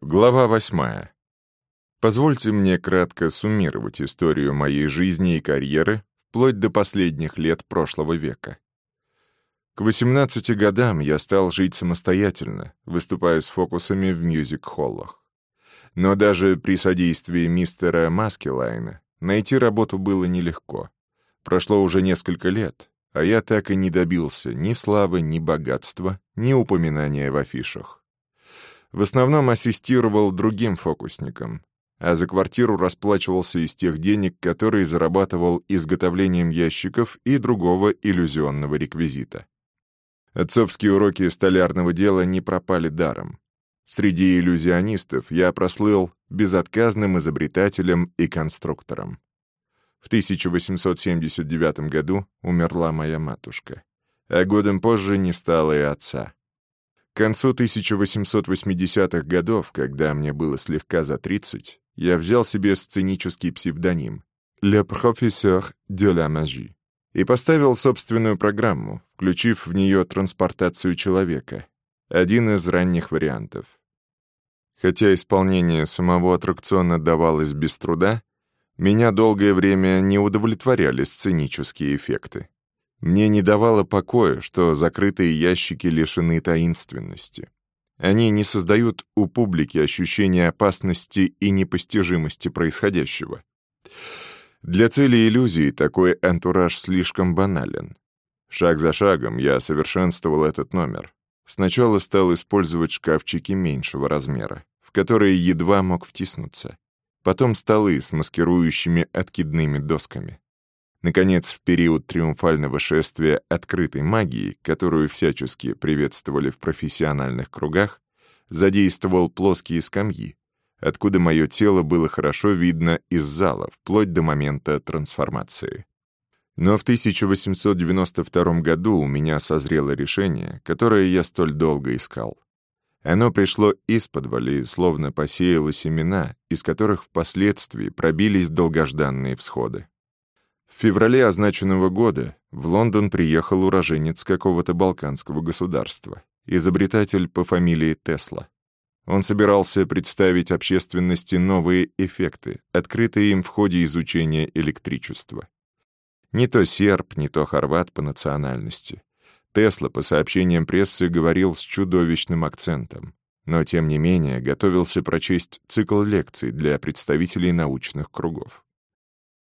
Глава восьмая. Позвольте мне кратко суммировать историю моей жизни и карьеры вплоть до последних лет прошлого века. К 18 годам я стал жить самостоятельно, выступая с фокусами в мюзик-холлах. Но даже при содействии мистера Маскелайна найти работу было нелегко. Прошло уже несколько лет, а я так и не добился ни славы, ни богатства, ни упоминания в афишах. В основном ассистировал другим фокусникам, а за квартиру расплачивался из тех денег, которые зарабатывал изготовлением ящиков и другого иллюзионного реквизита. Отцовские уроки столярного дела не пропали даром. Среди иллюзионистов я прослыл безотказным изобретателем и конструктором. В 1879 году умерла моя матушка, а годом позже не стало и отца. К концу 1880-х годов, когда мне было слегка за 30, я взял себе сценический псевдоним «Le Professeur de la Magie» и поставил собственную программу, включив в нее транспортацию человека, один из ранних вариантов. Хотя исполнение самого аттракциона давалось без труда, меня долгое время не удовлетворяли сценические эффекты. Мне не давало покоя, что закрытые ящики лишены таинственности. Они не создают у публики ощущения опасности и непостижимости происходящего. Для цели иллюзии такой антураж слишком банален. Шаг за шагом я совершенствовал этот номер. Сначала стал использовать шкафчики меньшего размера, в которые едва мог втиснуться. Потом столы с маскирующими откидными досками. Наконец, в период триумфального шествия открытой магии, которую всячески приветствовали в профессиональных кругах, задействовал плоские скамьи, откуда мое тело было хорошо видно из зала, вплоть до момента трансформации. Но в 1892 году у меня созрело решение, которое я столь долго искал. Оно пришло из-под словно посеяло семена, из которых впоследствии пробились долгожданные всходы. В феврале означенного года в Лондон приехал уроженец какого-то балканского государства, изобретатель по фамилии Тесла. Он собирался представить общественности новые эффекты, открытые им в ходе изучения электричества. Не то серб, не то хорват по национальности. Тесла, по сообщениям прессы, говорил с чудовищным акцентом, но, тем не менее, готовился прочесть цикл лекций для представителей научных кругов.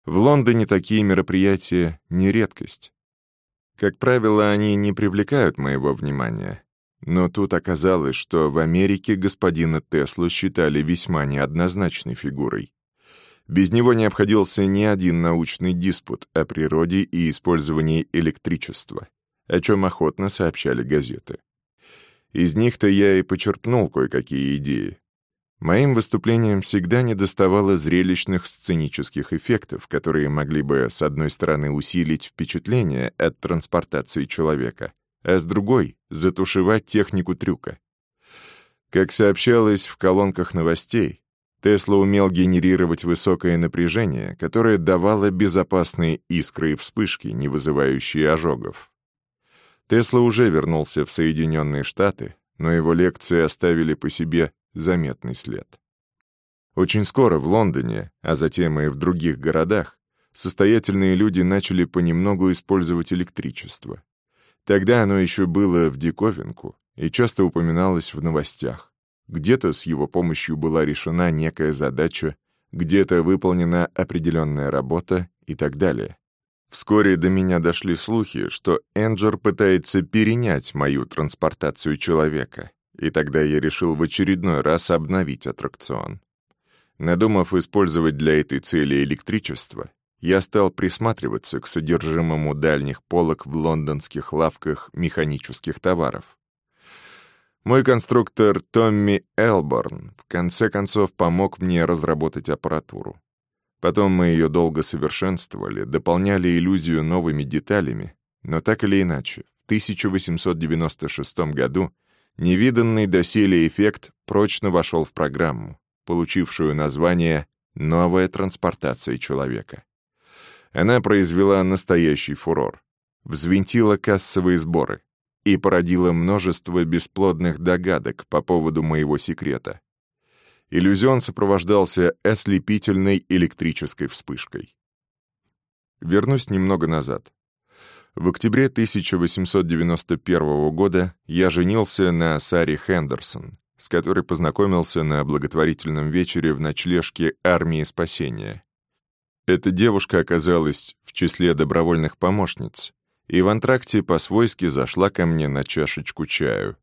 В Лондоне такие мероприятия — не редкость. Как правило, они не привлекают моего внимания. Но тут оказалось, что в Америке господина Теслу считали весьма неоднозначной фигурой. Без него не обходился ни один научный диспут о природе и использовании электричества, о чем охотно сообщали газеты. Из них-то я и почерпнул кое-какие идеи, Моим выступлениям всегда недоставало зрелищных сценических эффектов, которые могли бы, с одной стороны, усилить впечатление от транспортации человека, а с другой — затушевать технику трюка. Как сообщалось в колонках новостей, Тесла умел генерировать высокое напряжение, которое давало безопасные искры и вспышки, не вызывающие ожогов. Тесла уже вернулся в Соединенные Штаты, но его лекции оставили по себе заметный след. Очень скоро в Лондоне, а затем и в других городах, состоятельные люди начали понемногу использовать электричество. Тогда оно еще было в диковинку и часто упоминалось в новостях. Где-то с его помощью была решена некая задача, где-то выполнена определенная работа и так далее. Вскоре до меня дошли слухи, что Энджер пытается перенять мою транспортацию человека, и тогда я решил в очередной раз обновить аттракцион. Надумав использовать для этой цели электричество, я стал присматриваться к содержимому дальних полок в лондонских лавках механических товаров. Мой конструктор Томми Элборн в конце концов помог мне разработать аппаратуру. Потом мы ее долго совершенствовали, дополняли иллюзию новыми деталями, но так или иначе, в 1896 году невиданный доселе эффект прочно вошел в программу, получившую название «Новая транспортация человека». Она произвела настоящий фурор, взвинтила кассовые сборы и породила множество бесплодных догадок по поводу моего секрета. Иллюзион сопровождался ослепительной электрической вспышкой. Вернусь немного назад. В октябре 1891 года я женился на Саре Хендерсон, с которой познакомился на благотворительном вечере в ночлежке армии спасения. Эта девушка оказалась в числе добровольных помощниц, и в антракте по-свойски зашла ко мне на чашечку чаю.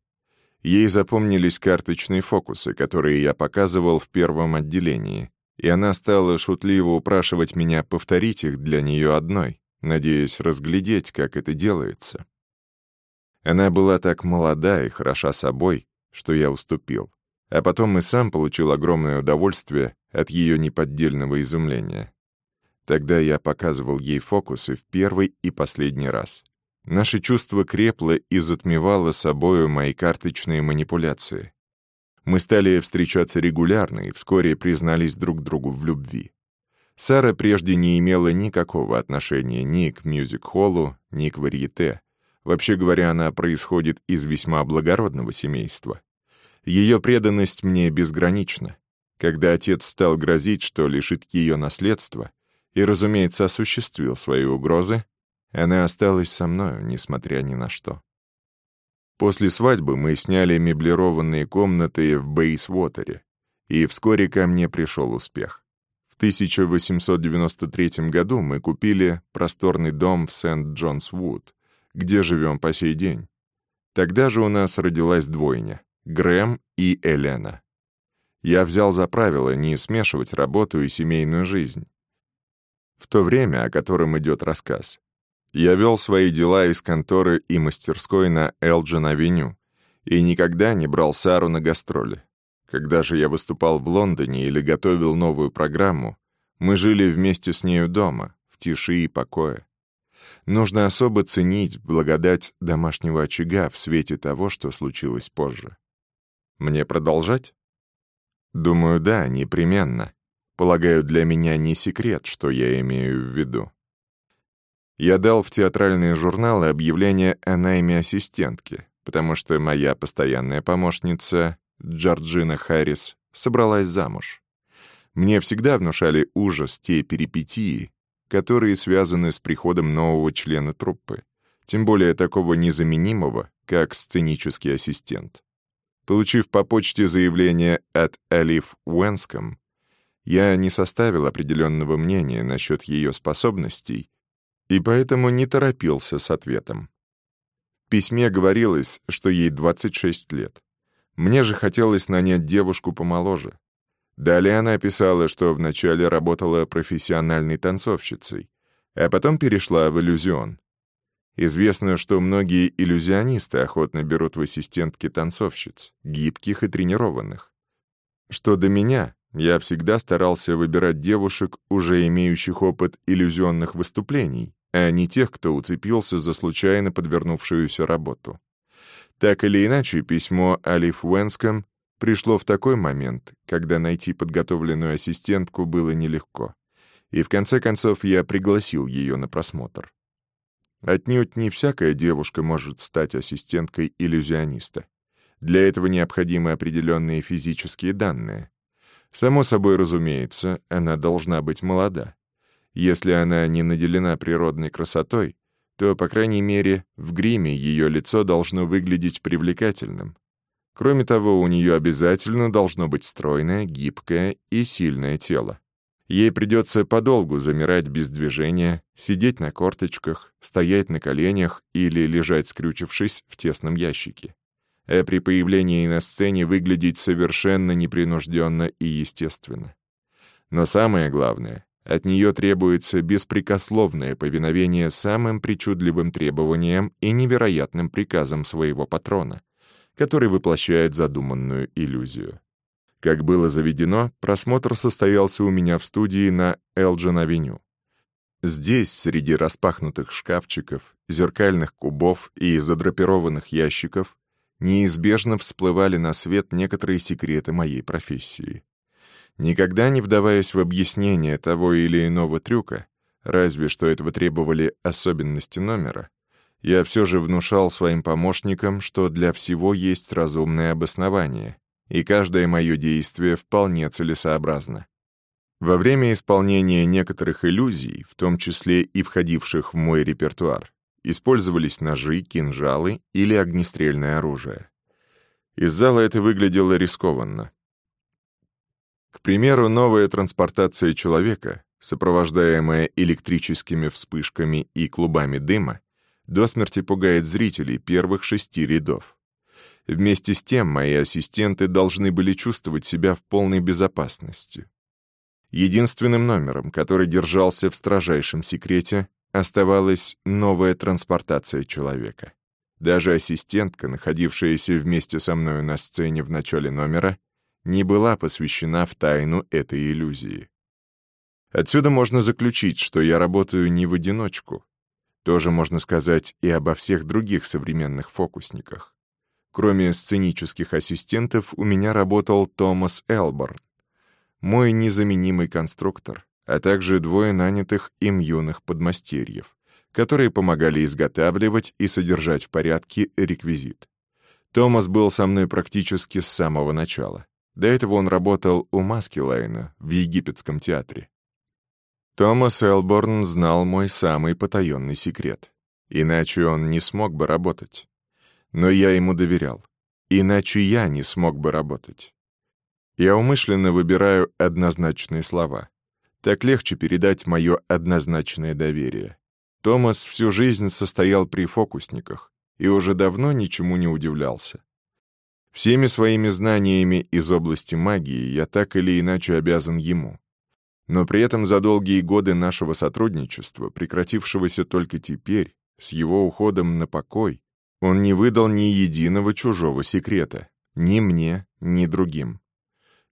Ей запомнились карточные фокусы, которые я показывал в первом отделении, и она стала шутливо упрашивать меня повторить их для нее одной, надеясь разглядеть, как это делается. Она была так молода и хороша собой, что я уступил, а потом и сам получил огромное удовольствие от ее неподдельного изумления. Тогда я показывал ей фокусы в первый и последний раз. Наше чувство крепло и затмевало собою мои карточные манипуляции. Мы стали встречаться регулярно и вскоре признались друг другу в любви. Сара прежде не имела никакого отношения ни к мюзик-холлу, ни к варьете. Вообще говоря, она происходит из весьма благородного семейства. Ее преданность мне безгранична. Когда отец стал грозить, что лишит ее наследства, и, разумеется, осуществил свои угрозы, она осталась со мною, несмотря ни на что. После свадьбы мы сняли меблированные комнаты в Бейсвотере, и вскоре ко мне пришел успех. В 1893 году мы купили просторный дом в Сент-Джонс-Вуд, где живем по сей день. Тогда же у нас родилась двойня — Грэм и Элена. Я взял за правило не смешивать работу и семейную жизнь. В то время, о котором идет рассказ, я вел свои дела из конторы и мастерской на Элджин-авеню и никогда не брал Сару на гастроли. Когда же я выступал в Лондоне или готовил новую программу, мы жили вместе с нею дома, в тиши и покое. Нужно особо ценить благодать домашнего очага в свете того, что случилось позже. Мне продолжать? Думаю, да, непременно. Полагаю, для меня не секрет, что я имею в виду. Я дал в театральные журналы объявление о найме ассистентки, потому что моя постоянная помощница, Джорджина Харрис, собралась замуж. Мне всегда внушали ужас те перипетии, которые связаны с приходом нового члена труппы, тем более такого незаменимого, как сценический ассистент. Получив по почте заявление от Алиф Уэнском, я не составил определенного мнения насчет ее способностей и поэтому не торопился с ответом. В письме говорилось, что ей 26 лет. Мне же хотелось нанять девушку помоложе. Далее она писала, что вначале работала профессиональной танцовщицей, а потом перешла в иллюзион. Известно, что многие иллюзионисты охотно берут в ассистентки танцовщиц, гибких и тренированных. Что до меня, я всегда старался выбирать девушек, уже имеющих опыт иллюзионных выступлений, а не тех, кто уцепился за случайно подвернувшуюся работу. Так или иначе, письмо Алиф Уэнском пришло в такой момент, когда найти подготовленную ассистентку было нелегко. И в конце концов я пригласил ее на просмотр. Отнюдь не всякая девушка может стать ассистенткой иллюзиониста. Для этого необходимы определенные физические данные. Само собой разумеется, она должна быть молода. Если она не наделена природной красотой, то, по крайней мере, в гриме ее лицо должно выглядеть привлекательным. Кроме того, у нее обязательно должно быть стройное, гибкое и сильное тело. Ей придется подолгу замирать без движения, сидеть на корточках, стоять на коленях или лежать скрючившись в тесном ящике а при появлении на сцене выглядеть совершенно непринужденно и естественно. Но самое главное, от нее требуется беспрекословное повиновение самым причудливым требованиям и невероятным приказам своего патрона, который воплощает задуманную иллюзию. Как было заведено, просмотр состоялся у меня в студии на Элджин-авеню. Здесь, среди распахнутых шкафчиков, зеркальных кубов и задрапированных ящиков, неизбежно всплывали на свет некоторые секреты моей профессии. Никогда не вдаваясь в объяснение того или иного трюка, разве что этого требовали особенности номера, я все же внушал своим помощникам, что для всего есть разумное обоснование, и каждое мое действие вполне целесообразно. Во время исполнения некоторых иллюзий, в том числе и входивших в мой репертуар, использовались ножи, кинжалы или огнестрельное оружие. Из зала это выглядело рискованно. Примеру, новая транспортация человека, сопровождаемая электрическими вспышками и клубами дыма, до смерти пугает зрителей первых шести рядов. Вместе с тем мои ассистенты должны были чувствовать себя в полной безопасности. Единственным номером, который держался в строжайшем секрете, оставалась новая транспортация человека. Даже ассистентка, находившаяся вместе со мною на сцене в начале номера, не была посвящена в тайну этой иллюзии. Отсюда можно заключить, что я работаю не в одиночку. Тоже можно сказать и обо всех других современных фокусниках. Кроме сценических ассистентов, у меня работал Томас Элборн, мой незаменимый конструктор, а также двое нанятых им юных подмастерьев, которые помогали изготавливать и содержать в порядке реквизит. Томас был со мной практически с самого начала. До этого он работал у Маскилайна в египетском театре. Томас Элборн знал мой самый потаенный секрет. Иначе он не смог бы работать. Но я ему доверял. Иначе я не смог бы работать. Я умышленно выбираю однозначные слова. Так легче передать мое однозначное доверие. Томас всю жизнь состоял при фокусниках и уже давно ничему не удивлялся. Всеми своими знаниями из области магии я так или иначе обязан ему. Но при этом за долгие годы нашего сотрудничества, прекратившегося только теперь, с его уходом на покой, он не выдал ни единого чужого секрета, ни мне, ни другим.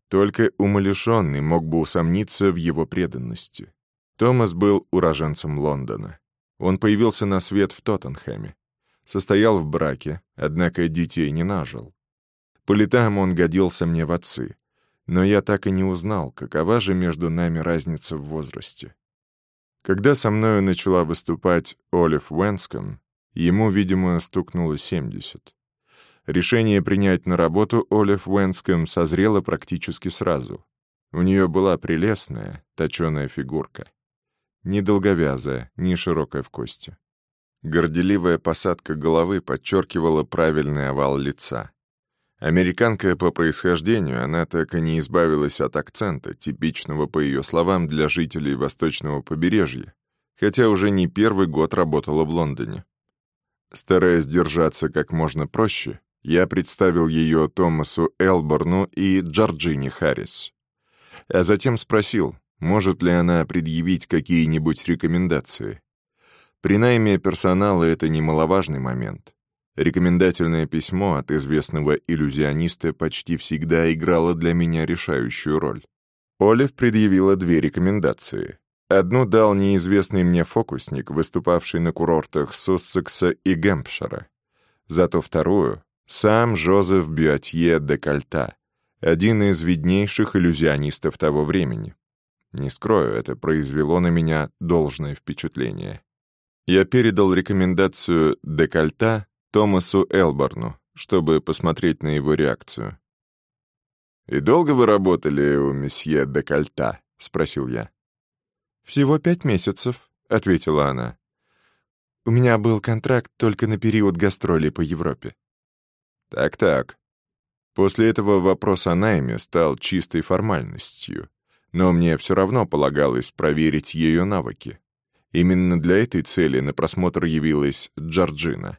Только умалишенный мог бы усомниться в его преданности. Томас был уроженцем Лондона. Он появился на свет в Тоттенхэме. Состоял в браке, однако детей не нажил. По летам он годился мне в отцы, но я так и не узнал, какова же между нами разница в возрасте. Когда со мною начала выступать Олив Уэнском, Ему, видимо, стукнуло 70. Решение принять на работу Олив Уэнском созрело практически сразу. У нее была прелестная, точеная фигурка. Ни долговязая, ни широкая в кости. Горделивая посадка головы подчеркивала правильный овал лица. Американка по происхождению, она так и не избавилась от акцента, типичного, по ее словам, для жителей восточного побережья, хотя уже не первый год работала в Лондоне. Стараясь держаться как можно проще, я представил ее Томасу Элборну и Джорджине Харрис. А затем спросил, может ли она предъявить какие-нибудь рекомендации. При найме персонала это немаловажный момент. Рекомендательное письмо от известного иллюзиониста почти всегда играло для меня решающую роль. Олив предъявила две рекомендации. Одну дал неизвестный мне фокусник, выступавший на курортах Суссекса и Гэмпшира. Зато вторую — сам Жозеф Бюатье де Кальта, один из виднейших иллюзионистов того времени. Не скрою, это произвело на меня должное впечатление. Я передал рекомендацию Декальта Томасу Элборну, чтобы посмотреть на его реакцию. «И долго вы работали у месье Декальта?» — спросил я. «Всего пять месяцев», — ответила она. «У меня был контракт только на период гастролей по Европе». «Так-так». После этого вопрос о найме стал чистой формальностью, но мне все равно полагалось проверить ее навыки. Именно для этой цели на просмотр явилась Джорджина.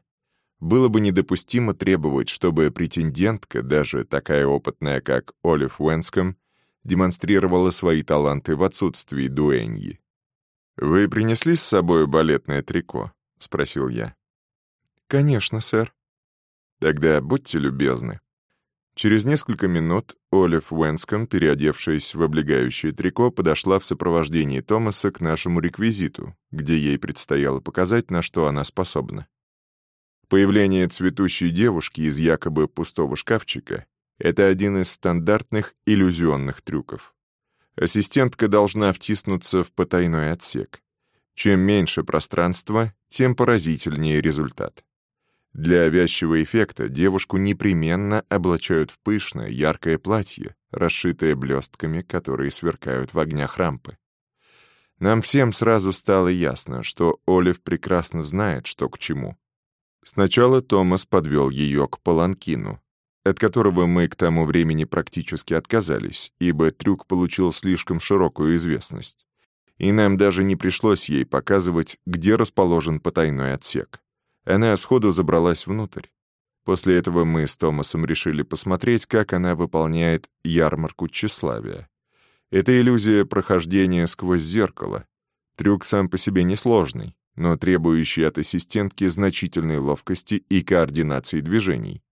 Было бы недопустимо требовать, чтобы претендентка, даже такая опытная, как Олив Уэнском, демонстрировала свои таланты в отсутствии дуэньи. «Вы принесли с собой балетное трико?» — спросил я. «Конечно, сэр». «Тогда будьте любезны». Через несколько минут Олив Уэнском, переодевшись в облегающее трико, подошла в сопровождении Томаса к нашему реквизиту, где ей предстояло показать, на что она способна. Появление цветущей девушки из якобы пустого шкафчика это один из стандартных иллюзионных трюков. Ассистентка должна втиснуться в потайной отсек. Чем меньше пространства, тем поразительнее результат. Для вязчего эффекта девушку непременно облачают в пышное, яркое платье, расшитое блестками, которые сверкают в огнях рампы. Нам всем сразу стало ясно, что Олив прекрасно знает, что к чему. Сначала Томас подвел ее к паланкину, от которого мы к тому времени практически отказались, ибо трюк получил слишком широкую известность. И нам даже не пришлось ей показывать, где расположен потайной отсек. Она сходу забралась внутрь. После этого мы с Томасом решили посмотреть, как она выполняет ярмарку тщеславия. Это иллюзия прохождения сквозь зеркало. Трюк сам по себе несложный, но требующий от ассистентки значительной ловкости и координации движений.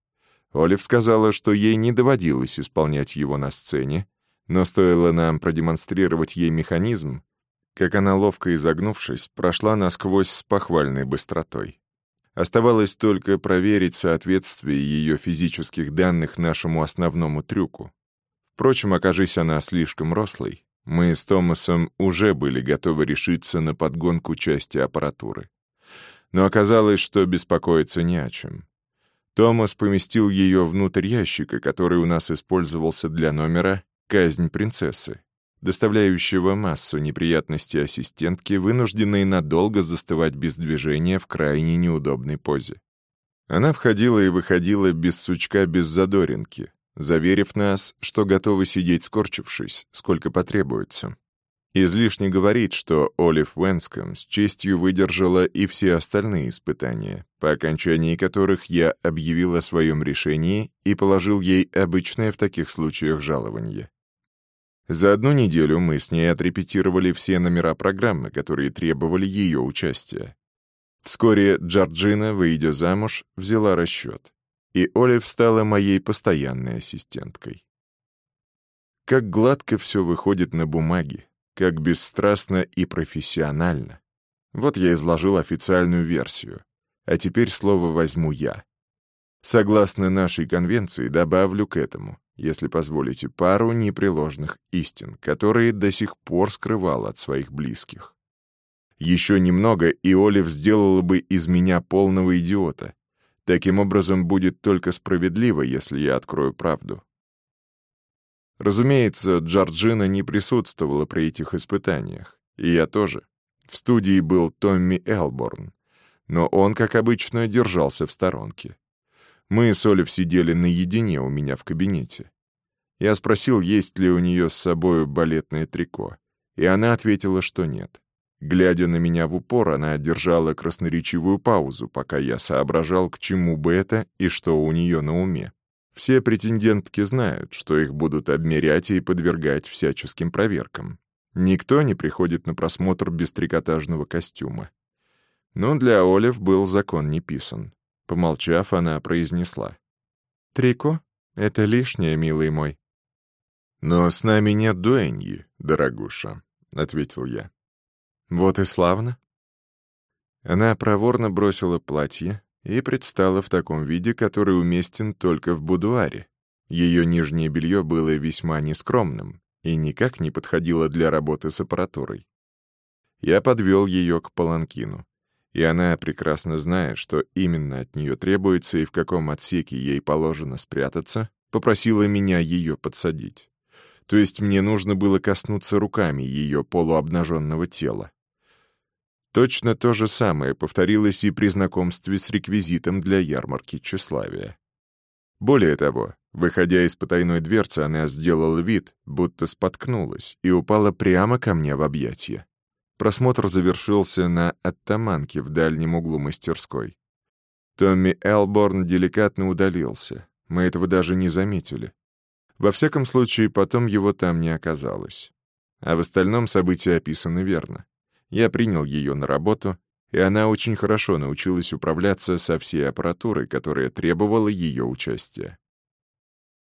Олив сказала, что ей не доводилось исполнять его на сцене, но стоило нам продемонстрировать ей механизм, как она, ловко изогнувшись, прошла насквозь с похвальной быстротой. Оставалось только проверить соответствие ее физических данных нашему основному трюку. Впрочем, окажись она слишком рослой, мы с Томасом уже были готовы решиться на подгонку части аппаратуры. Но оказалось, что беспокоиться не о чем. Томас поместил ее внутрь ящика, который у нас использовался для номера «Казнь принцессы», доставляющего массу неприятностей ассистентке, вынужденной надолго застывать без движения в крайне неудобной позе. Она входила и выходила без сучка, без задоринки, заверив нас, что готова сидеть скорчившись, сколько потребуется. Излишне говорить, что Олив Уэнском с честью выдержала и все остальные испытания, по окончании которых я объявил о своем решении и положил ей обычное в таких случаях жалование. За одну неделю мы с ней отрепетировали все номера программы, которые требовали ее участия. Вскоре Джорджина, выйдя замуж, взяла расчет, и Олив стала моей постоянной ассистенткой. Как гладко все выходит на бумаге, как бесстрастно и профессионально. Вот я изложил официальную версию, а теперь слово возьму я. Согласно нашей конвенции, добавлю к этому если позволите, пару непреложных истин, которые до сих пор скрывал от своих близких. Еще немного, и Олив сделала бы из меня полного идиота. Таким образом, будет только справедливо, если я открою правду. Разумеется, Джорджина не присутствовала при этих испытаниях, и я тоже. В студии был Томми Элборн, но он, как обычно, держался в сторонке. Мы с Олив сидели наедине у меня в кабинете. Я спросил, есть ли у нее с собой балетное трико, и она ответила, что нет. Глядя на меня в упор, она держала красноречивую паузу, пока я соображал, к чему бы это и что у нее на уме. Все претендентки знают, что их будут обмерять и подвергать всяческим проверкам. Никто не приходит на просмотр без трикотажного костюма. Но для Олив был закон не писан. Помолчав, она произнесла. «Трико — это лишнее, милый мой». «Но с нами нет дуэньи, дорогуша», — ответил я. «Вот и славно». Она проворно бросила платье и предстала в таком виде, который уместен только в будуаре. Ее нижнее белье было весьма нескромным и никак не подходило для работы с аппаратурой. Я подвел ее к паланкину и она, прекрасно зная, что именно от нее требуется и в каком отсеке ей положено спрятаться, попросила меня ее подсадить. То есть мне нужно было коснуться руками ее полуобнаженного тела. Точно то же самое повторилось и при знакомстве с реквизитом для ярмарки тщеславия. Более того, выходя из потайной дверцы, она сделала вид, будто споткнулась и упала прямо ко мне в объятия. Просмотр завершился на оттаманке в дальнем углу мастерской. Томми Элборн деликатно удалился. Мы этого даже не заметили. Во всяком случае, потом его там не оказалось. А в остальном события описаны верно. Я принял ее на работу, и она очень хорошо научилась управляться со всей аппаратурой, которая требовала ее участия.